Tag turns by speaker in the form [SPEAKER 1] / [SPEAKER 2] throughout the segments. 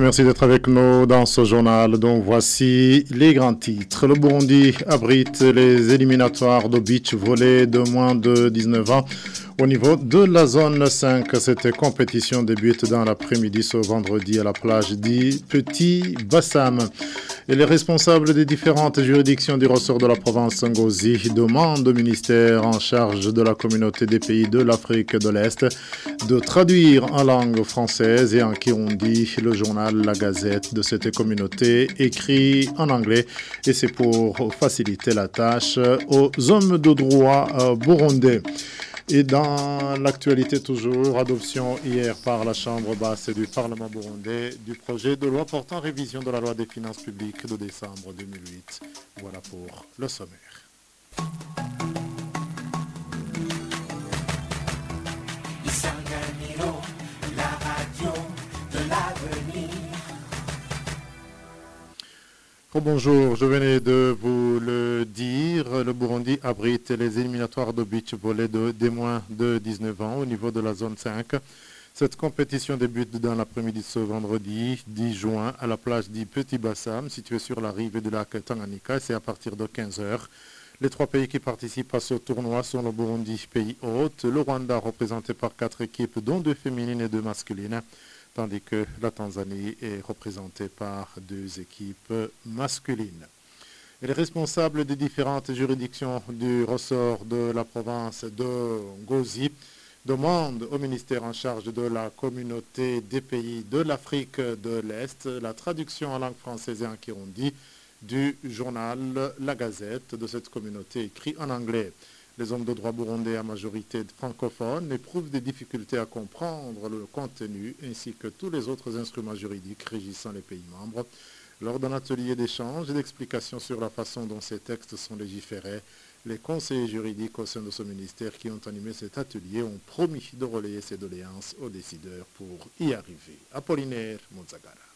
[SPEAKER 1] merci d'être avec nous dans ce journal. Donc voici les grands titres. Le Burundi abrite les éliminatoires de beach volley de moins de 19 ans. Au niveau de la zone 5, cette compétition débute dans l'après-midi ce vendredi à la plage dit Petit Bassam. Et les responsables des différentes juridictions du ressort de la province Ngozi demandent au ministère en charge de la communauté des pays de l'Afrique de l'Est de traduire en langue française et en kirundi le journal La Gazette de cette communauté écrit en anglais. Et c'est pour faciliter la tâche aux hommes de droit euh, burundais. Et dans l'actualité toujours, adoption hier par la Chambre basse du Parlement burundais du projet de loi portant révision de la loi des finances publiques de décembre 2008. Voilà pour le sommaire. Oh, bonjour, je venais de vous le dire, le Burundi abrite les éliminatoires de beach volley de, des moins de 19 ans au niveau de la zone 5. Cette compétition débute dans l'après-midi ce vendredi 10 juin à la plage du Petit Bassam située sur la rive du lac Tanganyika. C'est à partir de 15h. Les trois pays qui participent à ce tournoi sont le Burundi, pays hôte, le Rwanda représenté par quatre équipes dont deux féminines et deux masculines tandis que la Tanzanie est représentée par deux équipes masculines. Les responsables des différentes juridictions du ressort de la province de Ngozi demandent au ministère en charge de la communauté des pays de l'Afrique de l'Est la traduction en langue française et en kirundi du journal La Gazette de cette communauté écrit en anglais. Les hommes de droit burundais à majorité francophone éprouvent des difficultés à comprendre le contenu ainsi que tous les autres instruments juridiques régissant les pays membres. Lors d'un atelier d'échange et d'explication sur la façon dont ces textes sont légiférés, les conseillers juridiques au sein de ce ministère qui ont animé cet atelier ont promis de relayer ces doléances aux décideurs pour y arriver. Apollinaire Mozagara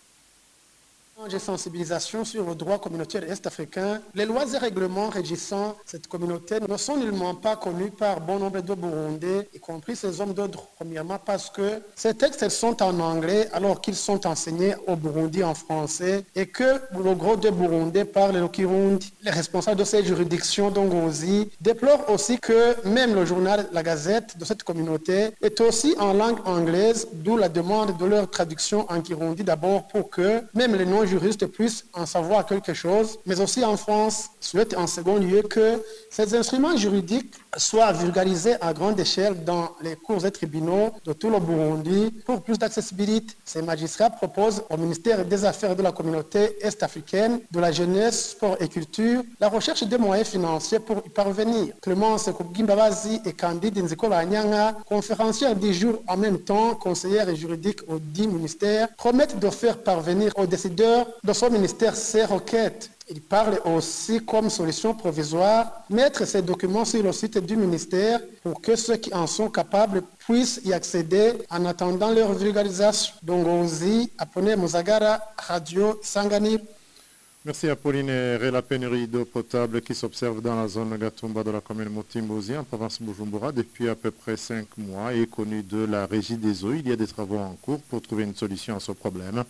[SPEAKER 2] de sensibilisation sur le droit communautaire est-africain, les lois et règlements régissant cette communauté ne sont nullement pas connus par bon nombre de Burundais, y compris ces hommes d'ordre, premièrement parce que ces textes sont en anglais alors qu'ils sont enseignés au Burundi en français et que le gros de Burundais parlent le Kirundi. Les responsables de ces juridictions d'Ongozi déplorent aussi que même le journal La Gazette de cette communauté est aussi en langue anglaise, d'où la demande de leur traduction en Kirundi d'abord pour que même les juristes puissent en savoir quelque chose, mais aussi en France, souhaite en second lieu que ces instruments juridiques soient vulgarisés à grande échelle dans les cours et tribunaux de tout le Burundi pour plus d'accessibilité. Ces magistrats proposent au ministère des Affaires de la communauté est-africaine, de la jeunesse, sport et culture, la recherche des moyens financiers pour y parvenir. Clémence Kougimbabazi et Candide Nziko Banyanga, conférencières du jour en même temps, conseillères et juridiques au dit ministère, promettent de faire parvenir aux décideurs de son ministère ces requêtes. Il parle aussi comme solution provisoire mettre ces documents sur le site du ministère pour que ceux qui en sont capables puissent y accéder en attendant leur vulgarisation. Donc aussi, appelez Mozagara, Radio Sangani.
[SPEAKER 1] Merci Apollinaire. Et la pénurie d'eau potable qui s'observe dans la zone Gatumba de la commune Motimbosi en province Bujumbura depuis à peu près cinq mois est connue de la régie des eaux. Il y a des travaux en cours pour trouver une solution à ce problème.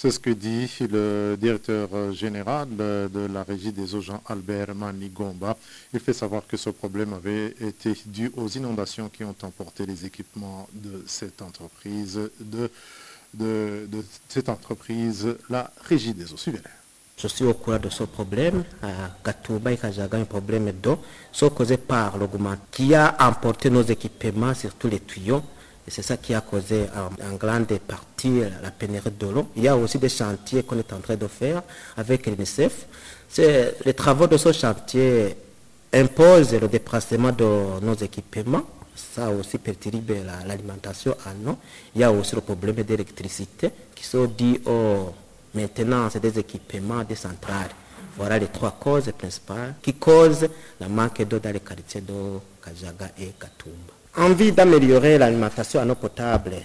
[SPEAKER 1] C'est ce que dit le directeur général de la régie des eaux, Jean-Albert Manigomba. Il fait savoir que ce problème avait été dû aux inondations qui ont emporté les équipements de cette entreprise, de, cette entreprise, la régie des eaux. Suivez-les.
[SPEAKER 3] Je suis au courant de ce problème. À et Kajaga, un problème d'eau, ce causé par l'augment qui a emporté nos équipements sur tous les tuyaux. C'est ça qui a causé en, grande partie la pénurie de l'eau. Il y a aussi des chantiers qu'on est en train de faire avec l'UNICEF. Les travaux de ce chantier imposent le déplacement de nos équipements. Ça aussi perturbe l'alimentation en eau. Il y a aussi le problème d'électricité qui sont dus aux maintenance des équipements des centrales. Voilà les trois causes principales qui causent le manque d'eau dans les quartiers de Kajaga et Katumba. Envie d'améliorer l'alimentation en eau potable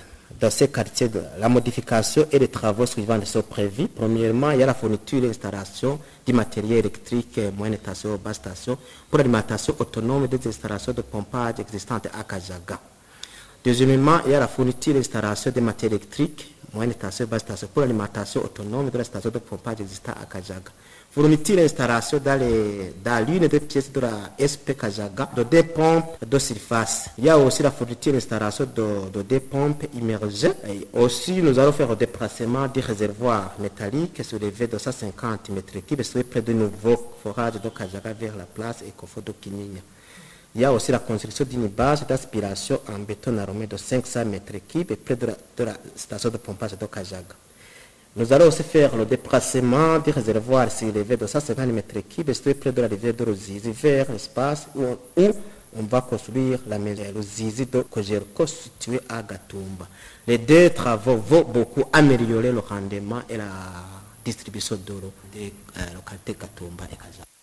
[SPEAKER 3] dans ces quartiers, la modification et les travaux suivants sont prévus. Premièrement, il y a la fourniture et l'installation du matériel électrique, moyenne station, basse station, pour l'alimentation autonome des installations de pompage existantes à Kajaga. Deuxièmement, il y a la fourniture et l'installation des matériaux électriques, moyenne station, basse station, pour l'alimentation autonome de la station de pompage existante à Kajaga. Fourniture et installation dans, dans l'une des pièces de la SP Kajaga de deux pompes de surface. Il y a aussi la fourniture et l'installation de, de deux pompes immergées. Et aussi, nous allons faire le déplacement du réservoir métallique soulevé de 150 m3 sur près du nouveau forage de Kajaga vers la place Ecofo de. Il y a aussi la construction d'une base d'aspiration en béton armé de 500 m3 près de la, de la station de pompage de Kajaga. Nous allons aussi faire le déplacement du réservoir surélevé de 150 m3 situé près de la rivière de Ruzizi vers l'espace où, on- va construire la maison Ruzizi de Kojerko située à Gatumba. Les deux travaux vont beaucoup améliorer le rendement et la distribution d'eau des euh, localités Gatumba et Kajaga.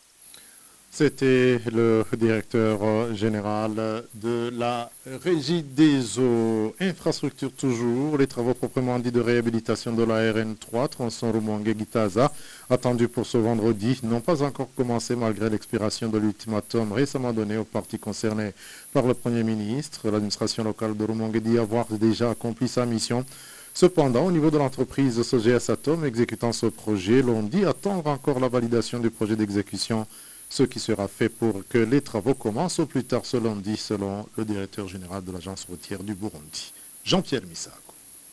[SPEAKER 1] C'était le directeur euh, général de la Régie des eaux. Infrastructure toujours, les travaux proprement dits de réhabilitation de la RN3, tronçon Rumongue-Gitaza, attendus pour ce vendredi, n'ont pas encore commencé malgré l'expiration de l'ultimatum récemment donné aux parties concernées par le Premier ministre. L'administration locale de Rumongue dit avoir déjà accompli sa mission. Cependant, au niveau de l'entreprise SOGS Atom exécutant ce projet, l'on dit attendre encore la validation du projet d'exécution ce qui sera fait pour que les travaux commencent au plus tard ce lundi, selon le directeur général de l'agence routière du Burundi, Jean-Pierre Misago.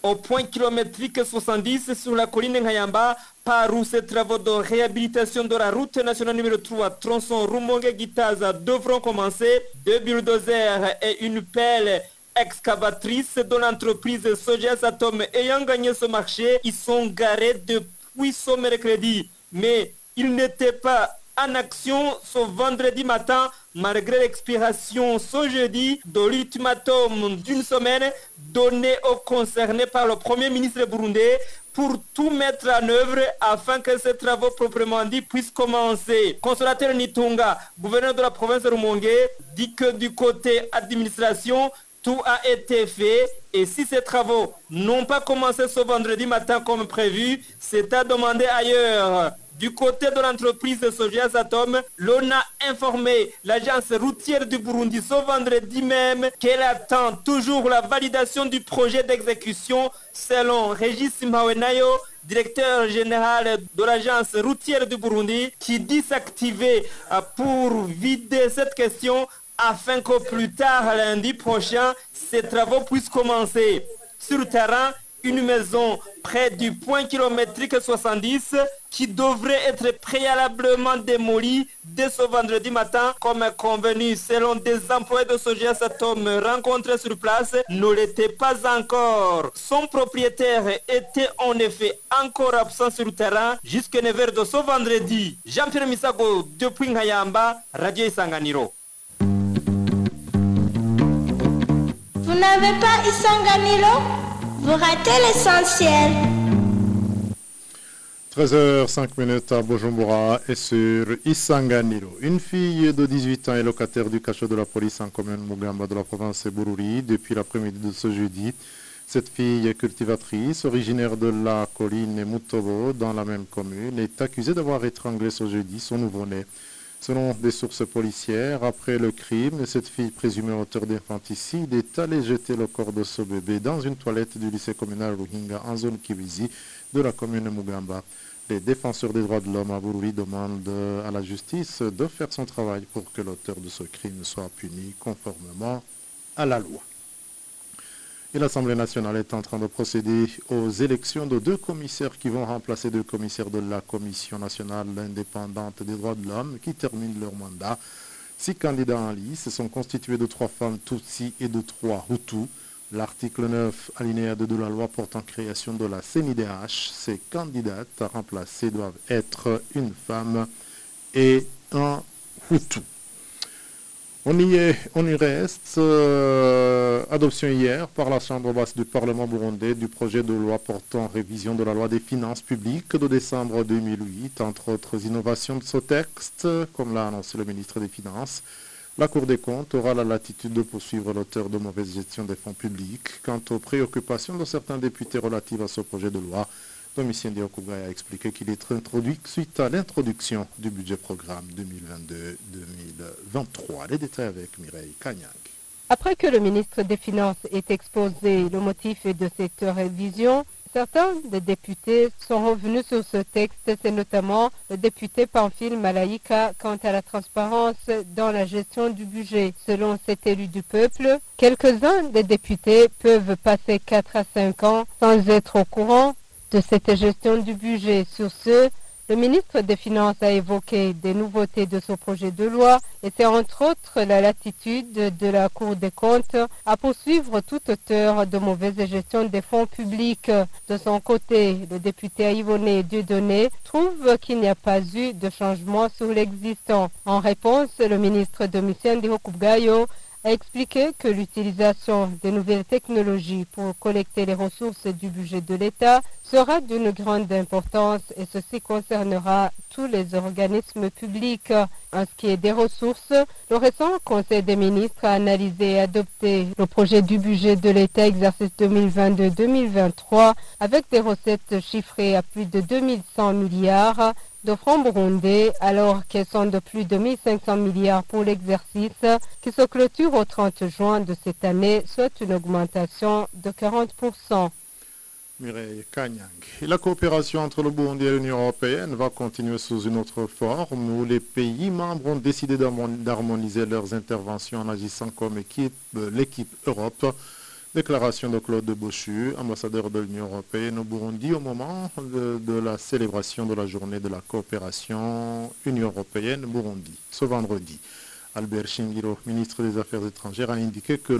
[SPEAKER 4] Au point kilométrique 70 sur la colline Ngayamba, par où ces travaux de réhabilitation de la route nationale numéro 3, tronçon Rumongue-Gitaza, devront commencer. Deux bulldozers et une pelle excavatrice de l'entreprise Sojas Atom ayant gagné ce marché, ils sont garés depuis ce mercredi. Mais ils n'étaient pas en action ce vendredi matin malgré l'expiration ce jeudi de l'ultimatum d'une semaine donné aux concernés par le Premier ministre burundais pour tout mettre en œuvre afin que ces travaux proprement dits puissent commencer. Consolateur Nitunga, gouverneur de la province de Rumongue, dit que du côté administration, tout a été fait et si ces travaux n'ont pas commencé ce vendredi matin comme prévu, c'est à demander ailleurs. Du côté de l'entreprise Sojias Atom, l'on a informé l'agence routière du Burundi ce vendredi même qu'elle attend toujours la validation du projet d'exécution selon Régis Mawenayo, directeur général de l'agence routière du Burundi, qui dit s'activer euh, pour vider cette question afin qu'au plus tard lundi prochain, ces travaux puissent commencer. Sur le terrain, une maison près du point kilométrique 70 qui devrait être préalablement démolie dès ce vendredi matin comme convenu selon des employés de Sojias Atom rencontrés sur place ne l'était pas encore. Son propriétaire était en effet encore absent sur le terrain jusqu'à 9h de ce vendredi. Jean-Pierre Misago depuis Ngayamba, Radio Isanganiro.
[SPEAKER 5] Vous n'avez pas Isanganilo Vous ratez l'essentiel.
[SPEAKER 1] 13h05 minutes à Bujumbura et sur Isanganiro. Une fille de 18 ans est locataire du cachot de la police en commune Mugamba de la province de Bururi depuis l'après-midi de ce jeudi. Cette fille est cultivatrice, originaire de la colline Mutobo dans la même commune, est accusée d'avoir étranglé ce jeudi son nouveau-né. Selon des sources policières, après le crime, cette fille présumée auteur d'infanticide est allée jeter le corps de ce bébé dans une toilette du lycée communal Rohingya en zone Kiwizi de la commune Mugamba. Les défenseurs des droits de l'homme à Bururi demandent à la justice de faire son travail pour que l'auteur de ce crime soit puni conformément à la loi. Et l'Assemblée nationale est en train de procéder aux élections de deux commissaires qui vont remplacer deux commissaires de la Commission nationale indépendante des droits de l'homme qui terminent leur mandat. Six candidats en lice sont constitués de trois femmes Tutsi et de trois Hutus. L'article 9, alinéa 2 de la loi portant création de la CNIDH, ces candidates à remplacer doivent être une femme et un Hutu. On y, est, on y reste. euh, adoption hier par la Chambre basse du Parlement burundais du projet de loi portant révision de la loi des finances publiques de décembre 2008. Entre autres innovations de ce texte, comme l'a annoncé le ministre des Finances, la Cour des comptes aura la latitude de poursuivre l'auteur de mauvaise gestion des fonds publics. Quant aux préoccupations de certains députés relatives à ce projet de loi, Domitien Diokougaï a expliqué qu'il est introduit suite à l'introduction du budget programme 2022-2023. Les détails avec Mireille Kanyang.
[SPEAKER 6] Après que le ministre des Finances ait exposé le motif de cette révision, Certains des députés sont revenus sur ce texte, c'est notamment le député Pamphile Malaïka quant à la transparence dans la gestion du budget. Selon cet élu du peuple, quelques-uns des députés peuvent passer 4 à 5 ans sans être au courant de cette gestion du budget. Sur ce, le ministre des Finances a évoqué des nouveautés de ce projet de loi et c'est entre autres la latitude de la Cour des comptes à poursuivre toute auteur de mauvaise gestion des fonds publics. De son côté, le député Aïvoné Dieudonné trouve qu'il n'y a pas eu de changement sur l'existant. En réponse, le ministre Domitien Dihokubgayo a expliqué que l'utilisation des nouvelles technologies pour collecter les ressources du budget de l'État sera d'une grande importance et ceci concernera tous les organismes publics. En ce qui est des ressources, le récent Conseil des ministres a analysé et adopté le projet du budget de l'État exercice 2022-2023 avec des recettes chiffrées à plus de 2100 milliards de francs burundais alors qu'elles sont de plus de 1500 milliards pour l'exercice qui se clôture au 30 juin de cette année, soit une augmentation de 40%.
[SPEAKER 1] Mireille Kanyang. La coopération entre le Burundi et l'Union européenne va continuer sous une autre forme où les pays membres ont décidé d'harmoniser leurs interventions en agissant comme équipe, l'équipe Europe. Déclaration de Claude Boschu, ambassadeur de l'Union européenne au Burundi au moment de, la célébration de la journée de la coopération Union européenne-Burundi, ce vendredi. Albert Shingiro, ministre des Affaires étrangères, a indiqué que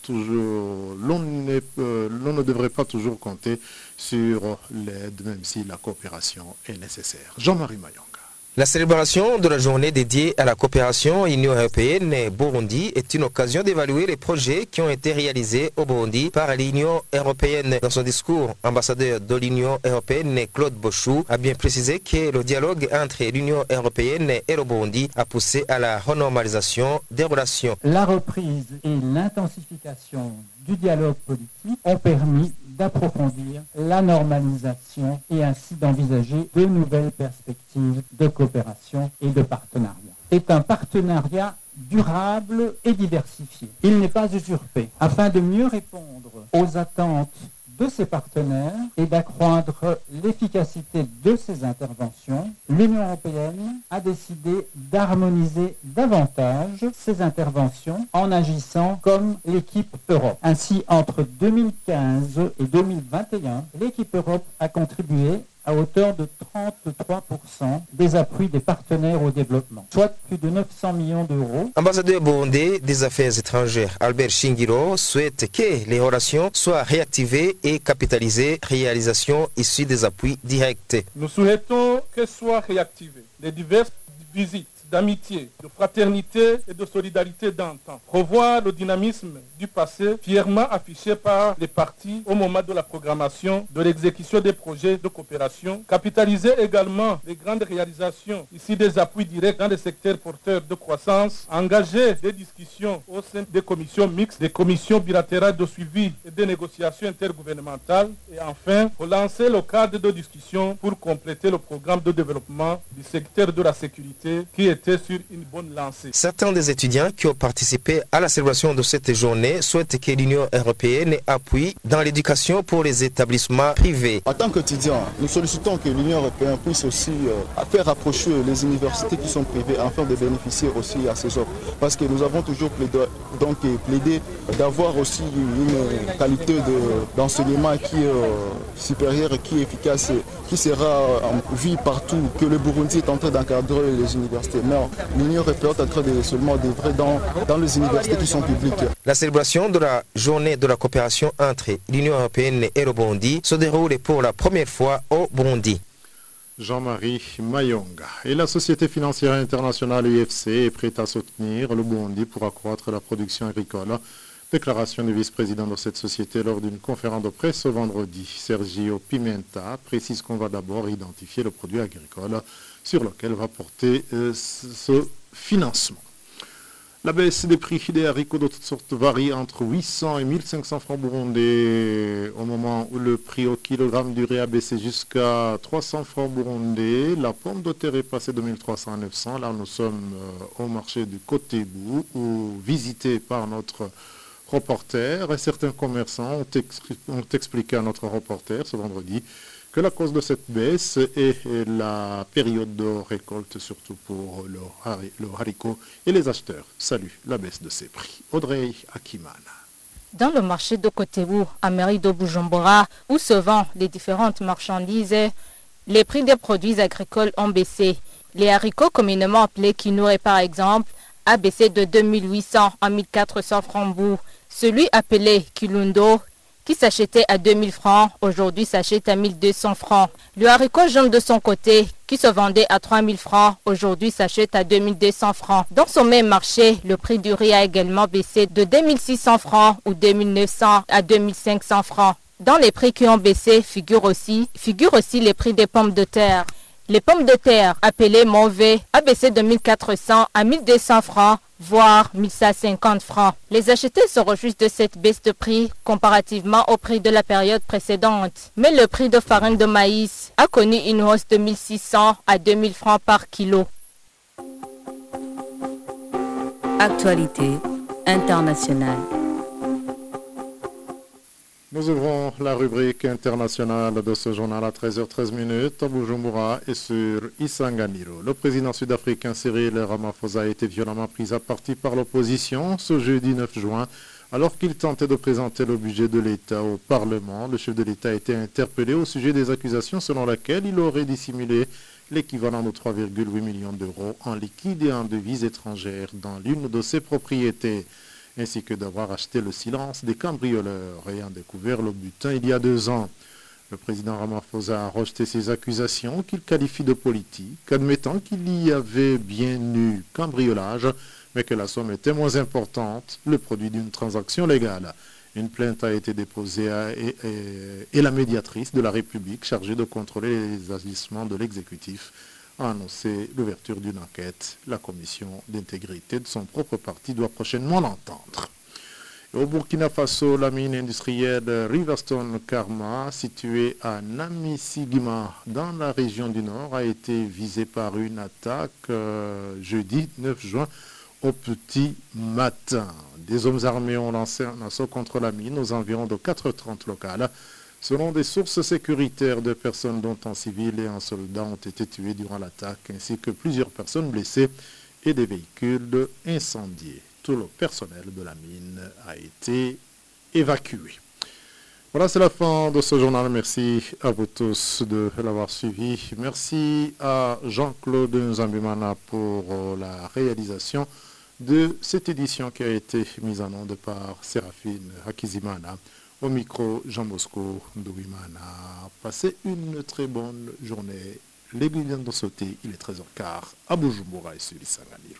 [SPEAKER 1] toujours, l'on euh, ne devrait pas toujours compter sur l'aide, même si la coopération est nécessaire. Jean-Marie Mayon.
[SPEAKER 7] La célébration de la journée dédiée à la coopération Union européenne-Burundi est une occasion d'évaluer les projets qui ont été réalisés au Burundi par l'Union européenne. Dans son discours, ambassadeur de l'Union européenne Claude Bochou a bien précisé que le dialogue entre l'Union européenne et le Burundi a poussé à la renormalisation des relations.
[SPEAKER 8] La reprise et l'intensification du dialogue politique ont permis d'approfondir la normalisation et ainsi d'envisager de nouvelles perspectives de coopération et de partenariat. C'est un partenariat durable et diversifié. Il n'est pas usurpé. Afin de mieux répondre aux attentes de ses partenaires et d'accroître l'efficacité de ses interventions, l'Union européenne a décidé d'harmoniser davantage ses interventions en agissant comme l'équipe Europe. Ainsi, entre 2015 et 2021, l'équipe Europe a contribué à hauteur de 33% des appuis des partenaires au développement, soit plus de 900 millions d'euros.
[SPEAKER 7] Ambassadeur burundais des Affaires étrangères Albert Shingiro souhaite que les relations soient réactivées et capitalisées, réalisation issue des appuis directs.
[SPEAKER 9] Nous souhaitons que soient réactivées les diverses visites d'amitié, de fraternité et de solidarité d'antan. Revoir le dynamisme du passé fièrement affiché par les partis au moment de la programmation de l'exécution des projets de coopération. Capitaliser également les grandes réalisations, ici des appuis directs dans les secteurs porteurs de croissance. Engager des discussions au sein des commissions mixtes, des commissions bilatérales de suivi et des négociations intergouvernementales. Et enfin, relancer le cadre de discussion pour compléter le programme de développement du secteur de la sécurité qui est sur une bonne lancée.
[SPEAKER 7] Certains des étudiants qui ont participé à la célébration de cette journée souhaitent que l'Union européenne appuie dans l'éducation pour les établissements privés.
[SPEAKER 10] En tant qu'étudiants, nous sollicitons que l'Union européenne puisse aussi euh, faire approcher les universités qui sont privées afin de bénéficier aussi à ces offres. Parce que nous avons toujours plaidé, donc, plaidé d'avoir aussi une qualité d'enseignement qui est euh, supérieure, qui est efficace, qui sera euh, vue partout, que le Burundi est en train d'encadrer les universités l'Union européenne est en train de seulement d'œuvrer dans, dans les universités qui sont publiques.
[SPEAKER 7] La célébration de la journée de la coopération entre l'Union européenne et le Burundi se déroule pour la première fois au Burundi.
[SPEAKER 1] Jean-Marie Mayonga. Et la Société financière internationale UFC est prête à soutenir le Burundi pour accroître la production agricole. Déclaration du vice-président de cette société lors d'une conférence de presse ce vendredi. Sergio Pimenta précise qu'on va d'abord identifier le produit agricole sur lequel va porter euh, ce financement. La baisse des prix des haricots de toutes sortes varie entre 800 et 1500 francs burundais au moment où le prix au kilogramme du riz a baissé jusqu'à 300 francs burundais. La pomme de terre est passée de 1300 à 900. Là, nous sommes euh, au marché du côté bout ou visité par notre reporter et certains commerçants ont expliqué à notre reporter ce vendredi que la cause de cette baisse est la période de récolte, surtout pour le, haricot et les acheteurs. Salut la baisse de ces prix. Audrey Akimana.
[SPEAKER 11] Dans le marché de Kotebou, à mairie de Bujumbura, où se vendent les différentes marchandises, les prix des produits agricoles ont baissé. Les haricots communément appelés quinoa par exemple, a baissé de 2800 à 1400 francs bout. Celui appelé kilundo qui s'achetait à 2000 francs, aujourd'hui s'achète à 1200 francs. Le haricot jaune de son côté, qui se vendait à 3000 francs, aujourd'hui s'achète à 2200 francs. Dans son même marché, le prix du riz a également baissé de 2600 francs ou 2900 à 2500 francs. Dans les prix qui ont baissé figurent aussi, aussi les prix des pommes de terre. Les pommes de terre, appelées mauvais, a baissé de 1400 à 1200 francs, voire 1150 francs. Les acheteurs se réjouissent de cette baisse de prix comparativement au prix de la période précédente. Mais le prix de farine de maïs a connu une hausse de 1600 à 2000 francs par kilo.
[SPEAKER 12] Actualité internationale.
[SPEAKER 1] Nous ouvrons la rubrique internationale de ce journal à 13h13 minutes à Bujumbura et sur Isanganiro. Le président sud-africain Cyril Ramaphosa a été violemment pris à partie par l'opposition ce jeudi 9 juin alors qu'il tentait de présenter le budget de l'État au Parlement. Le chef de l'État a été interpellé au sujet des accusations selon lesquelles il aurait dissimulé l'équivalent de 3,8 millions d'euros en liquide et en devises étrangères dans l'une de ses propriétés ainsi que d'avoir acheté le silence des cambrioleurs ayant découvert le butin il y a deux ans. Le président Ramaphosa a rejeté ces accusations qu'il qualifie de politiques, admettant qu'il y avait bien eu cambriolage, mais que la somme était moins importante, le produit d'une transaction légale. Une plainte a été déposée et, et, la médiatrice de la République chargée de contrôler les agissements de l'exécutif a annoncé l'ouverture d'une enquête. La commission d'intégrité de son propre parti doit prochainement l'entendre. Au Burkina Faso, la mine industrielle Riverstone Karma, située à Namisigima, dans la région du Nord, a été visée par une attaque euh, jeudi 9 juin au petit matin. Des hommes armés ont lancé un assaut contre la mine aux environs de 4h30 locales. Selon des sources sécuritaires, deux personnes dont un civil et un soldat ont été tués durant l'attaque, ainsi que plusieurs personnes blessées et des véhicules incendiés. Tout le personnel de la mine a été évacué. Voilà, c'est la fin de ce journal. Merci à vous tous de l'avoir suivi. Merci à Jean-Claude Nzambimana pour euh, la réalisation de cette édition qui a été mise en onde par Séraphine Hakizimana. Au micro, Jean Bosco Ndouimana. Passez une très bonne journée. Les viennent de sauter, il est 13h15 à Bujumbura et sur Isanganiro.